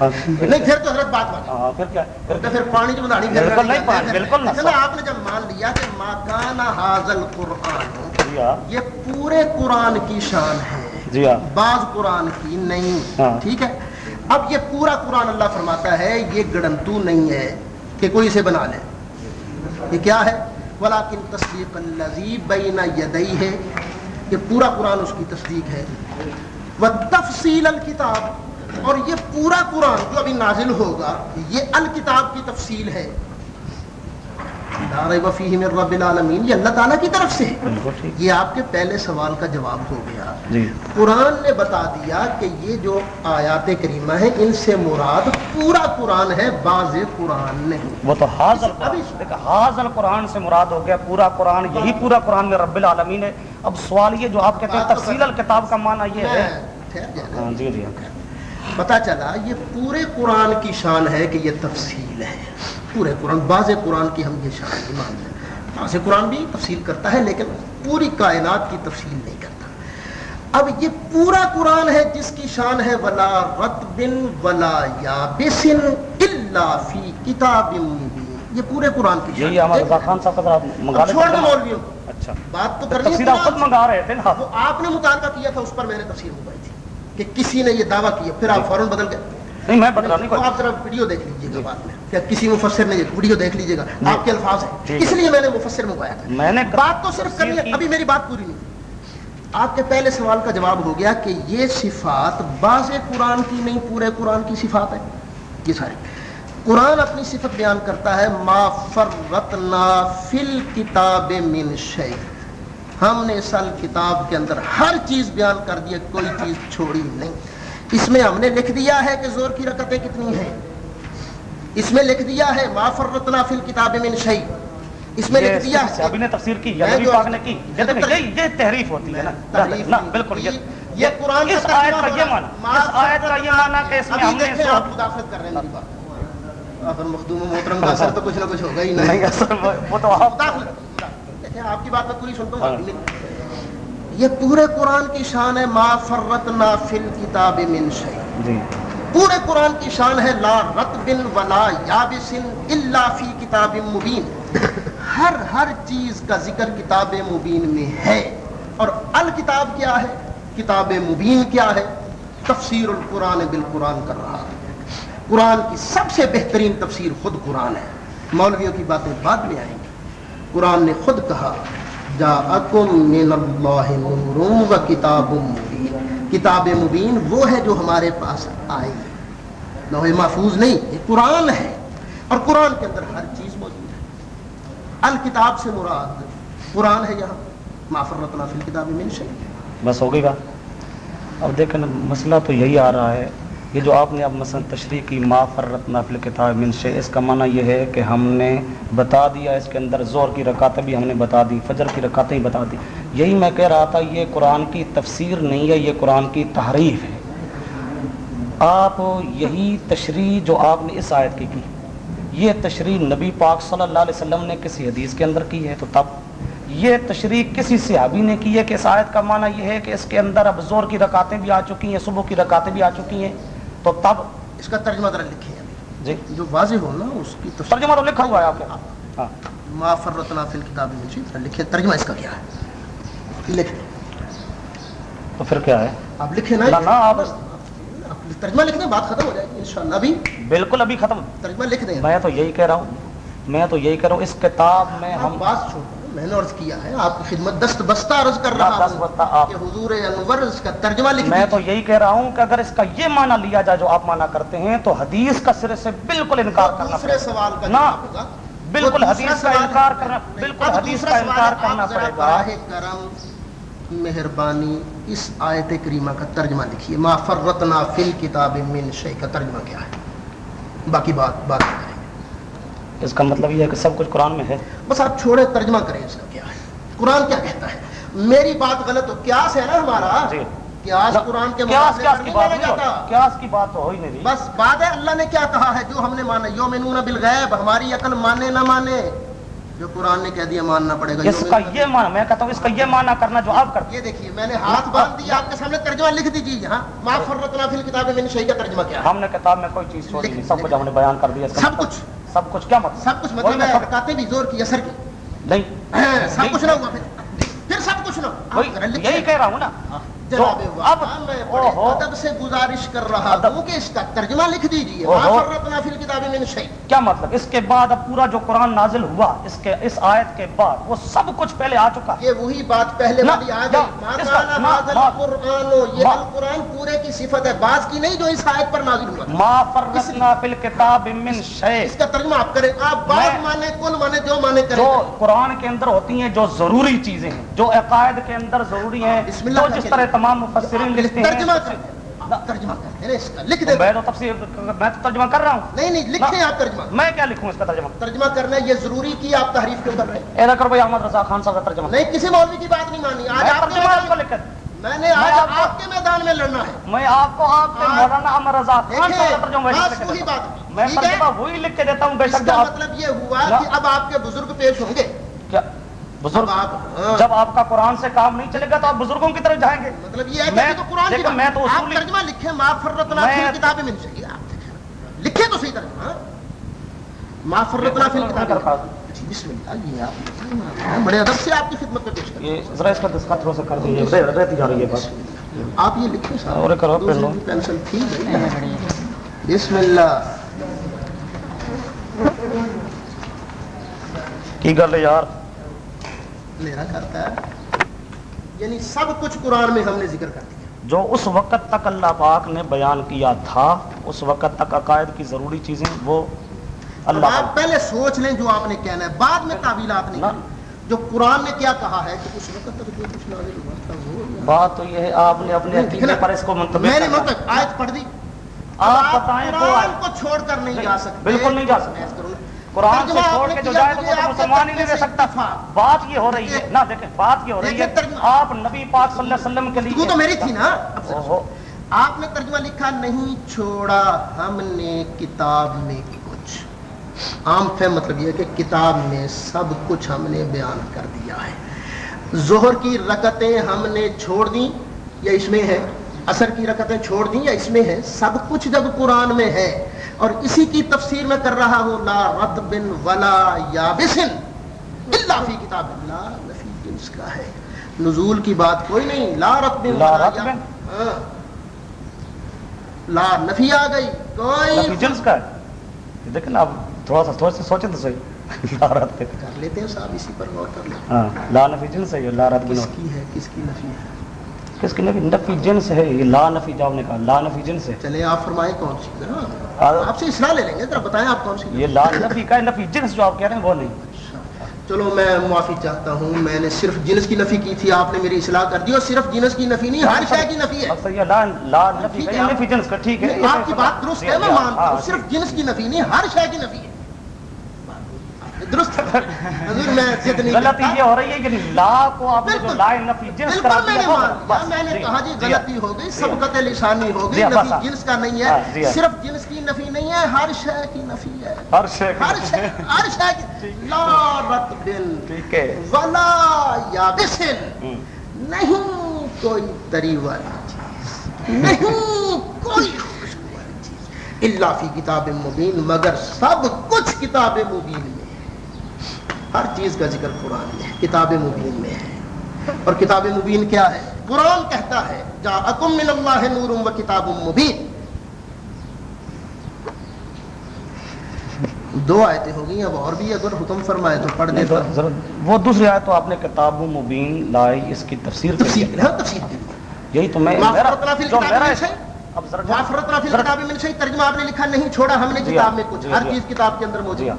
Speaker 1: ہاں
Speaker 2: ہے۔ نہیں پھر تو حضرت بات بات
Speaker 1: پھر کیا؟ پھر
Speaker 2: تو پھر پانی جو بنانی پھر
Speaker 1: بالکل نہیں پانی، بالکل نہیں۔
Speaker 2: آپ نے جب مان لیا کہ ماکانہ حاضل قرآن
Speaker 1: جی ہاں۔
Speaker 2: یہ پورے قرآن کی شان ہے۔
Speaker 1: جی ہاں۔
Speaker 2: بعض قرآن کی نہیں۔
Speaker 1: ہاں۔
Speaker 2: ٹھیک ہے۔ اب یہ پورا قرآن اللہ فرماتا ہے یہ گڑنتو نہیں ہے کہ کوئی اسے بنا لے۔ یہ کیا ہے؟ ولیکن تصدیق الذی بین یدئی ہے یہ پورا قرآن اس کی تصدیق ہے۔ وہ تفصیل الکتاب اور یہ پورا قرآن جو ابھی نازل ہوگا یہ الکتاب کی تفصیل ہے۔ فیہ من رب العالمین یہ اللہ تعالیٰ کی طرف سے ہے۔ یہ آپ کے پہلے سوال کا جواب ہو گیا۔
Speaker 1: جی۔
Speaker 2: قرآن نے بتا دیا کہ یہ جو آیات کریمہ ہیں ان سے مراد پورا قرآن ہے بعض قرآن نہیں۔
Speaker 1: وہ تو حاضر قرآن حاضر قرآن سے مراد ہو گیا پورا قرآن یہی پورا قرآن میں رب العالمین ہے۔ اب سوال یہ جو آپ کہتے ہیں تفصیل الکتاب کا معنی یہ ہے۔ ہاں جی جی۔
Speaker 2: پتا چلا یہ پورے قرآن کی شان ہے کہ یہ تفصیل ہے۔ پورے قرآن بعض قرآن کی ہم یہ شان نہیں مانتے بعض قرآن بھی تفصیل کرتا ہے لیکن پوری کائنات کی تفصیل نہیں کرتا۔ اب یہ پورا قرآن ہے جس کی شان ہے ولا رتبن ولا یابسن الا فی کتاب یہ پورے قرآن کی شان ہے۔ چھوڑ دو مولویوں
Speaker 1: اچھا۔
Speaker 2: بات تو کرنی
Speaker 1: تفسیر آپ خود منگا رہے تھے نا
Speaker 2: وہ آپ نے مطالبہ کیا تھا اس پر میں نے تفسیر منگوائی تھی کہ کسی نے یہ دعویٰ کیا پھر آپ فوراً بدل گئے۔
Speaker 1: نہیں میں کوئی
Speaker 2: آپ ذرا ویڈیو دیکھ لیجیے گا بعد میں۔ یا کسی مفسر نے یہ ویڈیو دیکھ لیجیے گا۔ آپ کے الفاظ ہیں۔ اس۔ لیے میں نے مفسر منگوایا تھا۔
Speaker 1: میں نے
Speaker 2: بات تو صرف کرنی ہے۔ ابھی میری بات پوری نہیں۔ آپ کے پہلے سوال کا جواب ہو گیا کہ یہ صفات بعض قرآن کی نہیں پورے قرآن کی صفات ہے یہ ساری قرآن اپنی صفت بیان کرتا ہے ما فرتنا فل کتاب من شیء ہم نے سل کتاب کے اندر ہر چیز بیان کر دی کوئی چیز چھوڑی نہیں۔ اس میں ہم نے لکھ دیا ہے کہ زور کی رکتیں کتنی ہیں۔ اس میں لکھ دیا ہے ما فرتنا فی الکتاب من شیء. اس میں لکھ دیا ہے
Speaker 1: ابھی نے تفسیر کی یا نبی پاک نے کی. یہ تحریف ہوتی ہے نا.
Speaker 2: تحریف
Speaker 1: نا
Speaker 2: نہیں
Speaker 1: بالکل
Speaker 2: ہوتی۔
Speaker 1: یہ
Speaker 2: یہ قرآن
Speaker 1: اس
Speaker 2: کا
Speaker 1: آیت
Speaker 2: ترجمہ
Speaker 1: کا یہ۔ معنی اس آیت کا یہ معنی کہ اس میں ہم نے سو-
Speaker 2: آپ مداخلت کر رہے ہیں میری بات اگر مخدوم و محترم کا اثر تو کچھ نہ کچھ ہوگا ہی نہیں۔
Speaker 1: وہ تو آپ
Speaker 2: آپ کی بات میں پوری سنتا ہوں یہ پورے قرآن کی شان ہے ما فرتنا فی الکتاب من شیء۔
Speaker 1: جی۔
Speaker 2: پورے قرآن کی شان ہے، لا رتب ولا یابس الا فی کتاب مبین۔ ہر ہر چیز کا ذکر کتاب مبین میں ہے۔ اور الکتاب کیا ہے؟ کتاب مبین کیا ہے؟ تفسیر القرآن بالقرآن کر رہا ہے۔ قرآن کی سب سے بہترین تفسیر خود قرآن ہے۔ مولویوں کی باتیں بعد میں آئیں گی۔ قرآن نے خود کہا، جاءکم من اللہ نور و کتاب مبین۔ کتاب مبین وہ ہے جو ہمارے پاس آئی ہے۔ لوہے محفوظ نہیں، یہ قرآن ہے۔ اور قرآن کے اندر ہر چیز موجود ہے۔ الکتاب سے مراد قرآن ہے یہاں۔ معفرتنا فی الکتاب من شیء۔
Speaker 1: بس ہو گئی بات۔ اب دیکھیں مسئلہ تو یہی آ رہا ہے۔ یہ جو آپ نے اب مثلا تشریح کی، ما فرت نافل کتاب من شے اس کا معنی یہ ہے کہ ہم نے بتا دیا، اس کے اندر زور کی رکاتیں بھی ہم نے بتا دی، فجر کی رکاتیں ہی بتا دی۔ یہی میں کہہ رہا تھا، یہ قرآن کی تفسیر نہیں ہے، یہ قرآن کی تحریف ہے۔ آپ یہی تشریح جو آپ نے اس آیت کی کی، یہ تشریح نبی پاک صلی اللہ علیہ وسلم نے کسی حدیث کے اندر کی ہے تو تب۔ یہ تشریح کسی صحابی نے کی ہے کہ اس آیت کا معنی یہ ہے کہ اس کے اندر اب زور کی رکاتیں بھی آ چکی ہیں، صبح کی رکاتیں بھی آ چکی ہیں۔ تو تب
Speaker 2: اس کا ترجمہ ذرا لکھیں
Speaker 1: جی۔
Speaker 2: جو واضح ہو نا اس کی تفسیر
Speaker 1: ترجمہ تو لکھا ہوا ہے آپ کے ہاں۔
Speaker 2: ما فرتنا فی الکتاب من شیء ذرا لکھیں۔ ترجمہ اس کا کیا ہے؟ لکھیں
Speaker 1: تو پھر کیا ہے؟
Speaker 2: آپ لکھیں نا۔
Speaker 1: نہ آپ
Speaker 2: ترجمہ لکھ دیں بات ختم ہو جائے گی انشاءاللہ۔ ابھی
Speaker 1: بالکل ابھی ختم۔
Speaker 2: ترجمہ لکھ دیں۔
Speaker 1: میں تو یہی کہہ رہا ہوں۔ میں تو یہی کہہ رہا ہوں۔ اس کتاب میں
Speaker 2: ہم
Speaker 1: ہم
Speaker 2: بات چھوڑ۔ میں نے عرض کیا ہے آپ کی خدمت دست بستہ عرض کر رہا
Speaker 1: دست بستہ آپ-
Speaker 2: کہ حضور انور اس کا ترجمہ لکھ
Speaker 1: میں تو یہی کہہ رہا ہوں کہ اگر اس کا یہ معنی لیا جائے جو آپ معنی کرتے ہیں تو حدیث کا سرے سے بالکل انکار کرنا
Speaker 2: دوسرے سوال کا
Speaker 1: نہ بالکل حدیث کا انکار کرنا بالکل حدیث کا انکار کرنا پڑے گا۔
Speaker 2: کرم مہربانی اس آیت کریمہ کا ترجمہ لکھیے۔ ما فرتنا فی الکتاب من شیء کا ترجمہ کیا ہے؟ باقی بات بات۔ کریں
Speaker 1: اس کا مطلب یہ ہے کہ سب کچھ قرآن میں ہے۔
Speaker 2: بس آپ چھوڑے ترجمہ کریں اس کا کیا ہے۔ قرآن کیا کہتا ہے؟ میری بات غلط ہو قیاس ہے نا ہمارا؟
Speaker 1: جی۔
Speaker 2: قیاس قرآن کے
Speaker 1: قیاس قیاس کی بات
Speaker 2: مانا
Speaker 1: نہیں ہو ہی نہیں۔
Speaker 2: بس بات ہے اللہ نے کیا کہا ہے؟ جو ہم نے مانا یومنون بالغیب ہماری عقل مانے نہ مانے۔ جو قرآن نے کہہ دیا ماننا پڑے گا۔
Speaker 1: اس کا یہ معنی میں کہتا ہوں اس کا یہ معنی کرنا جو آپ کرتے
Speaker 2: یہ دیکھیے میں نے ہاتھ باندھ دیا آپ کے سامنے ترجمہ لکھ دیجیے یہاں۔ ما فرتنا فی الکتاب من شیء کا ترجمہ کیا
Speaker 1: ہم نے کتاب میں کوئی چیز چھوڑی نہیں سب کچھ ہم نے بیان کر دیا۔
Speaker 2: سب
Speaker 1: مطلب-
Speaker 2: کچھ۔
Speaker 1: سب کچھ کیا مطلب؟
Speaker 2: سب کچھ مطلب ہے حرکاتیں بھی زور کی اثر کی۔
Speaker 1: نہیں۔
Speaker 2: سب کچھ نہ ہوا پھر۔ پھر سب کچھ نہ۔
Speaker 1: یہی کہہ رہا ہوں نا۔ جو
Speaker 2: جناب
Speaker 1: اب
Speaker 2: ادب سے گزارش کر رہا۔ ہوں کہ اس کا ترجمہ لکھ دیجیے
Speaker 1: کیا مطلب؟ اس کے بعد اب پورا جو قرآن نازل ہوا اس کے اس آیت کے بعد وہ سب کچھ پہلے آ چکا۔ ہے
Speaker 2: یہ وہی بات پہلے والی آ گئی یہ القرآن پورے کی صفت ہے۔ بعض کی نہیں جو اس آیت پر نازل ہوا۔
Speaker 1: ما فرقنا فی الکتاب من شیء۔
Speaker 2: اس کا ترجمہ آپ کریں۔ آپ بعض مانے کل مانے جو مانے کریں۔
Speaker 1: جو قرآن کے اندر ہوتی ہیں جو ضروری چیزیں ہیں جو عقائد کے اندر ضروری ہیں
Speaker 2: بسم اللہ
Speaker 1: جو
Speaker 2: کر
Speaker 1: جس طرح۔ تمام مفسرین لکھتے ہیں۔
Speaker 2: ترجمہ اس کا لکھ دیں۔
Speaker 1: میں تو تفسیر میں تو ترجمہ کر رہا ہوں۔
Speaker 2: نہیں نہیں لکھیں۔ آپ ترجمہ۔
Speaker 1: میں کیا لکھوں اس کا ترجمہ؟
Speaker 2: ترجمہ کرنا یہ ضروری کی آپ تحریف کیوں کر رہے ہیں
Speaker 1: ایسا کرو بھائی احمد رضا خان صاحب کا ترجمہ۔
Speaker 2: نہیں کسی مولوی کی بات نہیں مانی آج آپ
Speaker 1: کو لکھ کر
Speaker 2: میں نے آج
Speaker 1: آپ
Speaker 2: کے میدان میں لڑنا ہے۔
Speaker 1: میں آپ کو آپ کے مولانا احمد رضا خان صاحب کا ترجمہ
Speaker 2: وہی۔ بات۔
Speaker 1: میں ترجمہ وہی لکھ کے دیتا ہوں بے شک
Speaker 2: مطلب یہ ہوا۔ کہ اب آپ کے بزرگ پیش ہوں گے۔
Speaker 1: کیا؟ بزرگ
Speaker 2: ہاں۔
Speaker 1: جب آپ کا قرآن سے کام نہیں چلے گا تو آپ بزرگوں کی طرف جائیں گے
Speaker 2: مطلب یہ ہے کہ
Speaker 1: میں-
Speaker 2: ابھی تو قرآن کی
Speaker 1: میں تو
Speaker 2: آپ
Speaker 1: اصولی-
Speaker 2: ترجمہ لکھیں ما فرتنا فی
Speaker 1: میں-
Speaker 2: الکتاب من شیء آپ دیکھیں لکھیں تو صحیح ترجمہ؟ ما فرتنا فی
Speaker 1: میں
Speaker 2: الکتاب
Speaker 1: کر پاؤں۔
Speaker 2: بسم اللہ یہ آپ میں بڑے ادب سے آپ کی خدمت میں پیش کرتا
Speaker 1: یہ ذرا اس کا دستخط تھوڑا سا کر دیجیے رہ- رہتی جا رہی ہے بس
Speaker 2: ہوں آپ یہ لکھیں صاحب
Speaker 1: اور کرو، پڑھ لو۔
Speaker 2: دوسری پینسل تھی بھائی۔ بسم اللہ
Speaker 1: کی گل ہے یار
Speaker 2: میرا کرتا ہے۔ یعنی سب کچھ قرآن میں ہم نے ذکر کر دیا۔
Speaker 1: جو اس وقت تک اللہ پاک نے بیان کیا تھا اس وقت تک عقائد کی ضروری چیزیں وہ اللہ
Speaker 2: آپ پہلے سوچ لیں جو آپ نے کہنا ہے۔ بعد میں تعویلات نہیں۔
Speaker 1: نہ۔
Speaker 2: کرنی جو قرآن نے کیا کہا ہے کہ اس وقت تک جو کچھ نازل ہوا تھا وہ
Speaker 1: بات تو یہ ہے آپ نے اپنے عقیدے پر اس کو منتبہ
Speaker 2: میں نے۔ منتخب آیت پڑھ دی۔
Speaker 1: آپ بتائیں
Speaker 2: قرآن کو چھوڑ کر نہیں
Speaker 1: نہیں،
Speaker 2: جا سکتے۔
Speaker 1: بالکل نہیں جا سکتے۔ قرآن سے
Speaker 2: ترجمہ
Speaker 1: چھوڑ کے جو جائے تو وہ تو مسلمان ہی نہیں
Speaker 2: سے
Speaker 1: سکتا۔ بات یہ ہو رہی ہے۔ نہ دیکھیں بات یہ ہو رہی ہے آپ نبی پاک صلی اللہ علیہ وسلم کے لیے
Speaker 2: تو میری تھی نا۔ آپ نے ترجمہ لکھا نہیں چھوڑا۔ ہم نے کتاب میں کچھ۔ عام فہم مطلب یہ ہے کہ کتاب میں سب کچھ ہم نے بیان کر دیا ہے۔ ظہر کی رکتیں ہم نے چھوڑ دیں۔ یا اس میں ہے۔ اثر کی رکتیں چھوڑ دیں یا اس میں ہے سب کچھ جب قرآن میں ہے اور اسی کی تفسیر میں کر رہا ہوں لا رت بن ولا یابسن الا فی کتاب لا نفی جنس کا ہے۔ نزول کی بات کوئی نہیں۔ لا رت بن
Speaker 1: لا
Speaker 2: ولا
Speaker 1: رطب؟
Speaker 2: یا- ہاں۔ لا نفی آ گئی۔ کوئی
Speaker 1: نفی جنس کا ہے۔ دیکھیں نا آپ تھوڑا سا تھوڑا سا سوچیں تو صحیح۔ (laughs) لا پہ
Speaker 2: کر لیتے ہیں صاحب اسی پر غور کر لیتے
Speaker 1: ہاں لا نفی جنس ہے لا
Speaker 2: ہیں کس کی ہے؟ کس کی نفی ہے؟
Speaker 1: کس کی نفی نفی جنس ہے یہ لا نفی جو آپ نے کہا لا نفی جنس ہے۔
Speaker 2: چلے آپ فرمائیں کون سی آپ سے اصلاح لے لیں گے ذرا بتائیں آپ کون سی
Speaker 1: یہ لا نفی کا ہے نفی جنس جو آپ کہہ رہے ہیں وہ نہیں۔
Speaker 2: چلو میں معافی چاہتا ہوں میں نے صرف جنس کی نفی کی تھی آپ نے میری اصلاح کر دی اور صرف جنس کی نفی نہیں ہر شے کی نفی ہے۔
Speaker 1: لا لا نفی نفی جنس کا ٹھیک ہے۔
Speaker 2: آپ کی بات درست ہے میں مانتا ہوں صرف جنس کی نفی نہیں ہر شے کی نفی ہے۔ درست حضور میں ضد نہیں
Speaker 1: غلطی۔ یہ ہو رہی ہے کہ لا کو آپ نے جو۔ لا نفی جنس دیا بس،
Speaker 2: میں نے کہا جی
Speaker 1: جی،
Speaker 2: غلطی ہو گئی
Speaker 1: جی،
Speaker 2: سبقت لسانی ہو
Speaker 1: جی،
Speaker 2: گئی نفی۔ جنس کا نہیں
Speaker 1: جی،
Speaker 2: ہے
Speaker 1: ہاں۔
Speaker 2: صرف جنس کی نفی نہیں ہے ہر شے کی نفی ہے۔
Speaker 1: ہر شے
Speaker 2: ہر شے ہر شے کی۔ لا
Speaker 1: ٹھیک ہے۔
Speaker 2: ولا۔ نہیں کوئی تری والی چیز۔ نہیں کوئی خوشبو والی چیز۔ اللہ فی کتاب مبین مگر سب کچھ کتاب مبین میں۔ ہر چیز کا ذکر قرآن میں ہے کتاب مبین میں ہے۔ اور کتاب مبین کیا ہے؟ قرآن کہتا ہے جا اکم من اللہ نور و کتاب مبین۔ دو آیتیں ہو گئی اب اور بھی اگر حکم فرمائے تو پڑھ دیتا
Speaker 1: وہ دوسری آیت تو آپ نے کتاب مبین لائی اس کی تفسیر
Speaker 2: تفسیر لیے تفسیر
Speaker 1: یہی تو میں؟ اب ذرا
Speaker 2: وافرتنا فی
Speaker 1: ذرا-
Speaker 2: الکتاب من شیء ترجمہ آپ نے لکھا نہیں چھوڑا ہم نے
Speaker 1: جی
Speaker 2: کتاب
Speaker 1: ہاں،
Speaker 2: میں کچھ
Speaker 1: جی
Speaker 2: ہر
Speaker 1: جی
Speaker 2: چیز کتاب کے اندر موجود ہے
Speaker 1: ہاں۔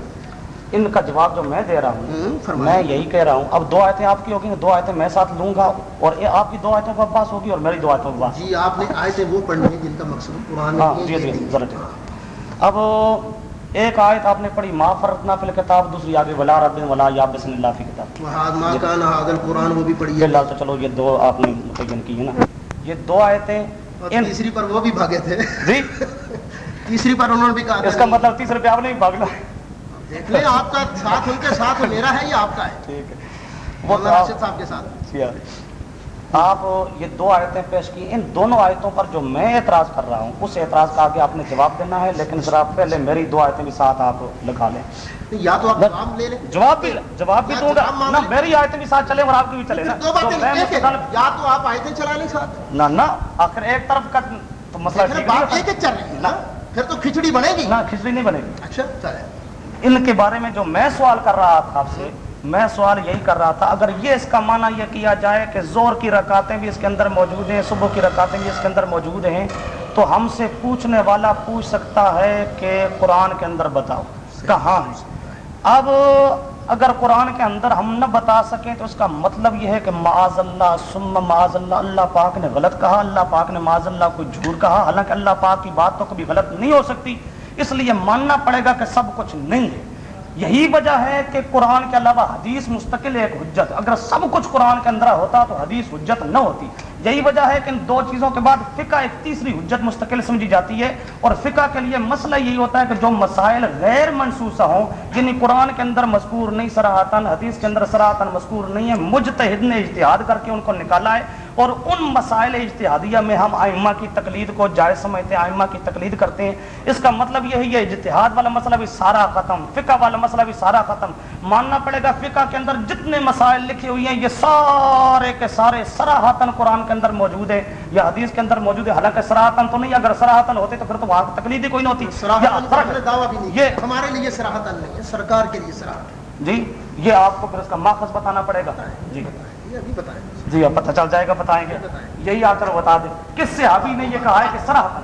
Speaker 1: ان کا جواب جو میں دے رہا ہوں میں یہی کہہ رہا ہوں۔ اب دو آیتیں آپ کی ہوگی دو آیتیں میں ساتھ لوں گا اور آپ کی دو آیتوں کا پاس ہوگی اور میری دو آیتوں کا پاس
Speaker 2: جی آپ نے آیتیں وہ پڑھنی ہے جن کا مقصد قرآن
Speaker 1: ہاں جی جی ذرا اب ایک آیت آپ نے پڑھی ما فرتنا فی الکتاب دوسری آگے ولا رب ولا یا بسم اللہ فی کتاب۔
Speaker 2: ما کان هذا القرآن وہ بھی پڑھی ہے۔
Speaker 1: لال تو چلو یہ دو آپ نے متعین کی ہے نا۔ یہ دو آیتیں
Speaker 2: تیسری پر وہ بھی بھاگے تھے۔
Speaker 1: جی؟
Speaker 2: تیسری پر انہوں نے بھی کہا
Speaker 1: اس کا۔ مطلب تیسرے پہ آپ نے بھی بھاگنا
Speaker 2: دیکھ لیں آپ کا ساتھ ان کے ساتھ میرا ہے یا آپ کا ہے؟
Speaker 1: ٹھیک ہے۔
Speaker 2: مولانا راشد صاحب کے ساتھ۔
Speaker 1: آپ یہ دو آیتیں پیش کی ان دونوں آیتوں پر جو میں اعتراض کر رہا ہوں اس اعتراض کا آگے آپ نے جواب دینا ہے لیکن ذرا پہلے میری دو آیتیں بھی ساتھ آپ لگا لیں۔
Speaker 2: یا تو آپ جواب لے لیں۔
Speaker 1: جواب بھی جواب بھی دوں گا۔ نہ۔ میری آیتیں بھی ساتھ چلے اور آپ کی بھی نا مستقل-
Speaker 2: یا تو آپ آیتیں چلا لیں ساتھ۔
Speaker 1: نہ نہ آخر ایک طرف کا تو مسئلہ ٹھیک ہے۔
Speaker 2: پھر تو کھچڑی بنے گی۔
Speaker 1: نہ کھچڑی نہیں بنے گی۔
Speaker 2: اچھا چلے۔
Speaker 1: ان کے بارے میں جو میں سوال کر رہا تھا آپ سے، میں سوال یہی کر رہا تھا، اگر یہ اس کا معنی یہ کیا جائے کہ زور کی رکاتیں بھی اس کے اندر موجود ہیں، صبح کی رکاتیں بھی اس کے اندر موجود ہیں، تو ہم سے پوچھنے والا پوچھ سکتا ہے کہ قرآن کے اندر بتاؤ۔ کہاں ہے؟ اب اگر قرآن کے اندر ہم نہ بتا سکیں تو اس کا مطلب یہ ہے کہ معاذ اللہ سم معاذ اللہ اللہ پاک نے غلط کہا، اللہ پاک نے معاذ اللہ کو جھوٹ کہا، حالانکہ اللہ پاک کی بات تو کبھی غلط نہیں ہو سکتی۔ اس لیے ماننا پڑے گا کہ سب کچھ نہیں ہے۔ یہی وجہ ہے کہ قرآن کے علاوہ حدیث مستقل ایک حجت۔ اگر سب کچھ قرآن کے اندر ہوتا تو حدیث حجت نہ ہوتی۔ یہی وجہ ہے کہ ان دو چیزوں کے بعد فقہ ایک تیسری حجت مستقل سمجھی جاتی ہے۔ اور فقہ کے لیے مسئلہ یہی ہوتا ہے کہ جو مسائل غیر منصوصہ ہوں یعنی قرآن کے اندر مذکور نہیں سراہتاً حدیث کے اندر سراہتاً مذکور نہیں ہے، مجتہد نے اجتہاد کر کے ان کو نکالا ہے۔ اور ان مسائل اجتہادیہ میں ہم آئمہ کی تقلید کو جائز سمجھتے ہیں آئمہ کی تقلید کرتے ہیں۔ اس کا مطلب یہی ہے اجتہاد والا مسئلہ بھی سارا ختم فقہ والا مسئلہ بھی سارا ختم۔ ماننا پڑے گا فقہ کے اندر جتنے مسائل لکھے ہوئے ہیں یہ سارے کے سارے سراہتاً قرآن کے اندر موجود ہے یا حدیث کے اندر موجود ہے حالانکہ سراہتاً تو نہیں اگر سراہتاً ہوتے تو پھر تو وہاں تقلید ہی کوئی نہ ہوتی۔ یہ
Speaker 2: ہمارے لیے سراہتاً نہیں ہے سرکار کے لیے سراہتاً
Speaker 1: جی یہ آپ کو پھر اس کا ماخذ بتانا پڑے گا۔ جی۔
Speaker 2: یہ ابھی بتائیں۔
Speaker 1: جی اب پتہ چل جائے گا، بتائیں گے۔ یہی آ کر بتا دیں۔ کس سے ابھی نے یہ کہا ہے کہ سراہتاً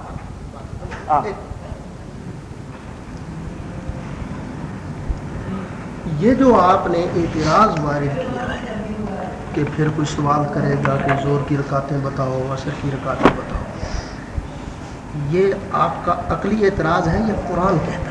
Speaker 2: یہ جو آپ نے اعتراض وارد کیا ہے کہ پھر کوئی سوال کرے گا کہ زور کی رکاتیں بتاؤ اثر کی رکاتیں بتاؤ، یہ آپ کا عقلی اعتراض ہے یا قرآن کہتا ہے؟